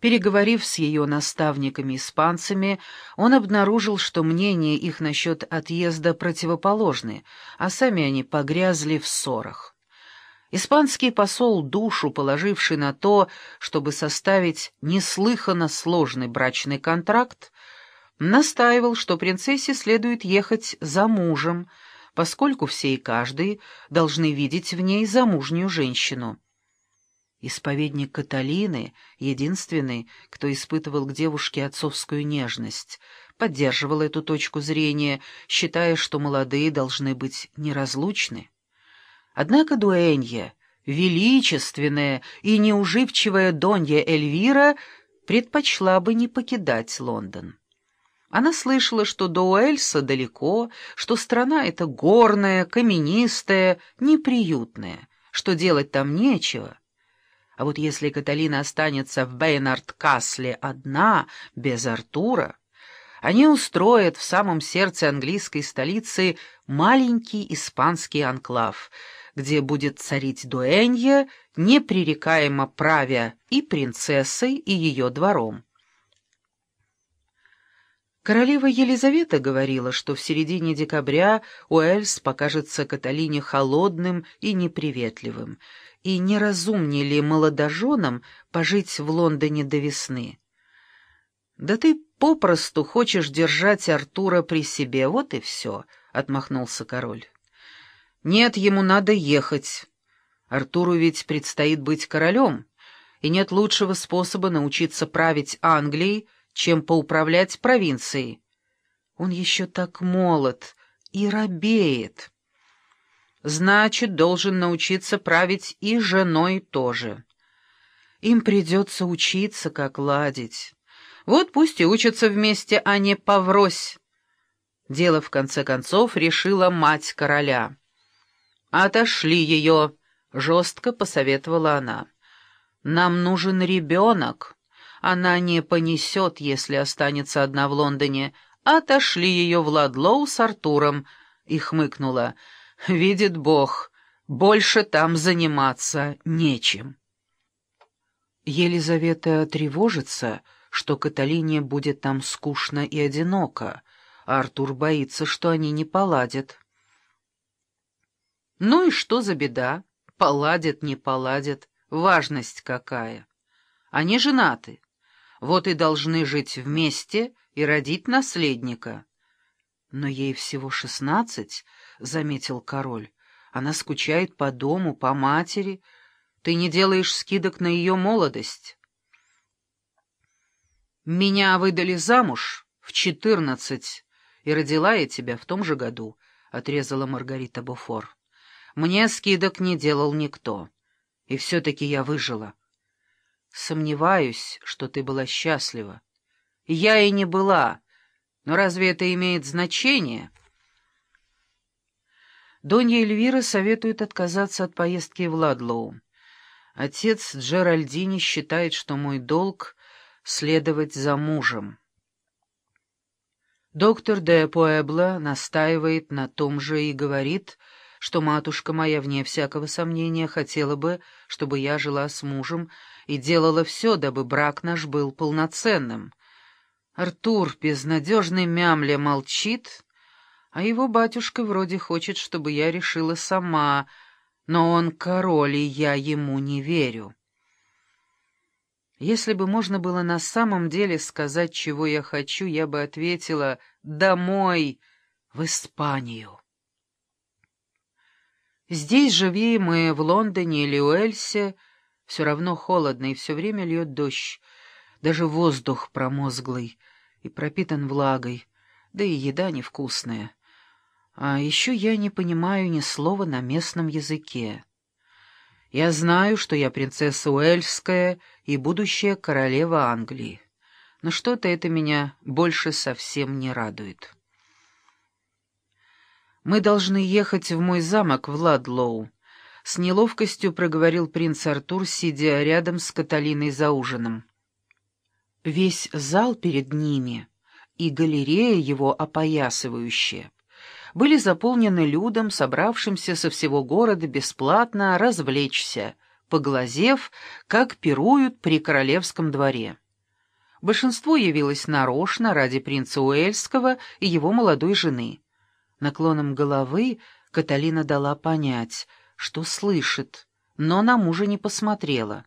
Переговорив с ее наставниками-испанцами, он обнаружил, что мнения их насчет отъезда противоположны, а сами они погрязли в ссорах. Испанский посол, душу положивший на то, чтобы составить неслыханно сложный брачный контракт, настаивал, что принцессе следует ехать за мужем, поскольку все и каждый должны видеть в ней замужнюю женщину. Исповедник Каталины, единственный, кто испытывал к девушке отцовскую нежность, поддерживал эту точку зрения, считая, что молодые должны быть неразлучны. Однако Дуэнья, величественная и неуживчивая Донья Эльвира, предпочла бы не покидать Лондон. Она слышала, что до Уэльса далеко, что страна эта горная, каменистая, неприютная, что делать там нечего — а вот если Каталина останется в Бейнард-Касле одна, без Артура, они устроят в самом сердце английской столицы маленький испанский анклав, где будет царить дуэнья, непререкаемо правя и принцессой, и ее двором. Королева Елизавета говорила, что в середине декабря Уэльс покажется Каталине холодным и неприветливым, и не разумнее ли молодоженам пожить в Лондоне до весны? «Да ты попросту хочешь держать Артура при себе, вот и все», — отмахнулся король. «Нет, ему надо ехать. Артуру ведь предстоит быть королем, и нет лучшего способа научиться править Англией, чем поуправлять провинцией. Он еще так молод и робеет» значит, должен научиться править и женой тоже. Им придется учиться, как ладить. Вот пусть и учатся вместе, а не поврось. Дело, в конце концов, решила мать короля. «Отошли ее», — жестко посоветовала она. «Нам нужен ребенок. Она не понесет, если останется одна в Лондоне. Отошли ее в Ладлоу с Артуром», — и хмыкнула. Видит Бог, больше там заниматься нечем. Елизавета тревожится, что Каталине будет там скучно и одиноко, а Артур боится, что они не поладят. Ну и что за беда? Поладят, не поладят. Важность какая. Они женаты. Вот и должны жить вместе и родить наследника. Но ей всего шестнадцать, — заметил король. Она скучает по дому, по матери. Ты не делаешь скидок на ее молодость. Меня выдали замуж в четырнадцать, и родила я тебя в том же году, — отрезала Маргарита Буфор. Мне скидок не делал никто, и все-таки я выжила. Сомневаюсь, что ты была счастлива. Я и не была, но разве это имеет значение?» Донья Эльвира советует отказаться от поездки в Ладлоу. Отец Джеральдини считает, что мой долг — следовать за мужем. Доктор де Пуэбло настаивает на том же и говорит, что матушка моя, вне всякого сомнения, хотела бы, чтобы я жила с мужем и делала все, дабы брак наш был полноценным. Артур, безнадежный мямля, молчит а его батюшка вроде хочет, чтобы я решила сама, но он король, и я ему не верю. Если бы можно было на самом деле сказать, чего я хочу, я бы ответила «домой, в Испанию». Здесь, живи мы в Лондоне или Уэльсе, все равно холодно, и все время льет дождь, даже воздух промозглый и пропитан влагой, да и еда невкусная. А еще я не понимаю ни слова на местном языке. Я знаю, что я принцесса Уэльская и будущая королева Англии, но что-то это меня больше совсем не радует. «Мы должны ехать в мой замок в Ладлоу», — с неловкостью проговорил принц Артур, сидя рядом с Каталиной за ужином. Весь зал перед ними и галерея его опоясывающая были заполнены людом, собравшимся со всего города бесплатно развлечься, поглазев, как пируют при королевском дворе. Большинство явилось нарочно ради принца Уэльского и его молодой жены. Наклоном головы Каталина дала понять, что слышит, но на мужа не посмотрела.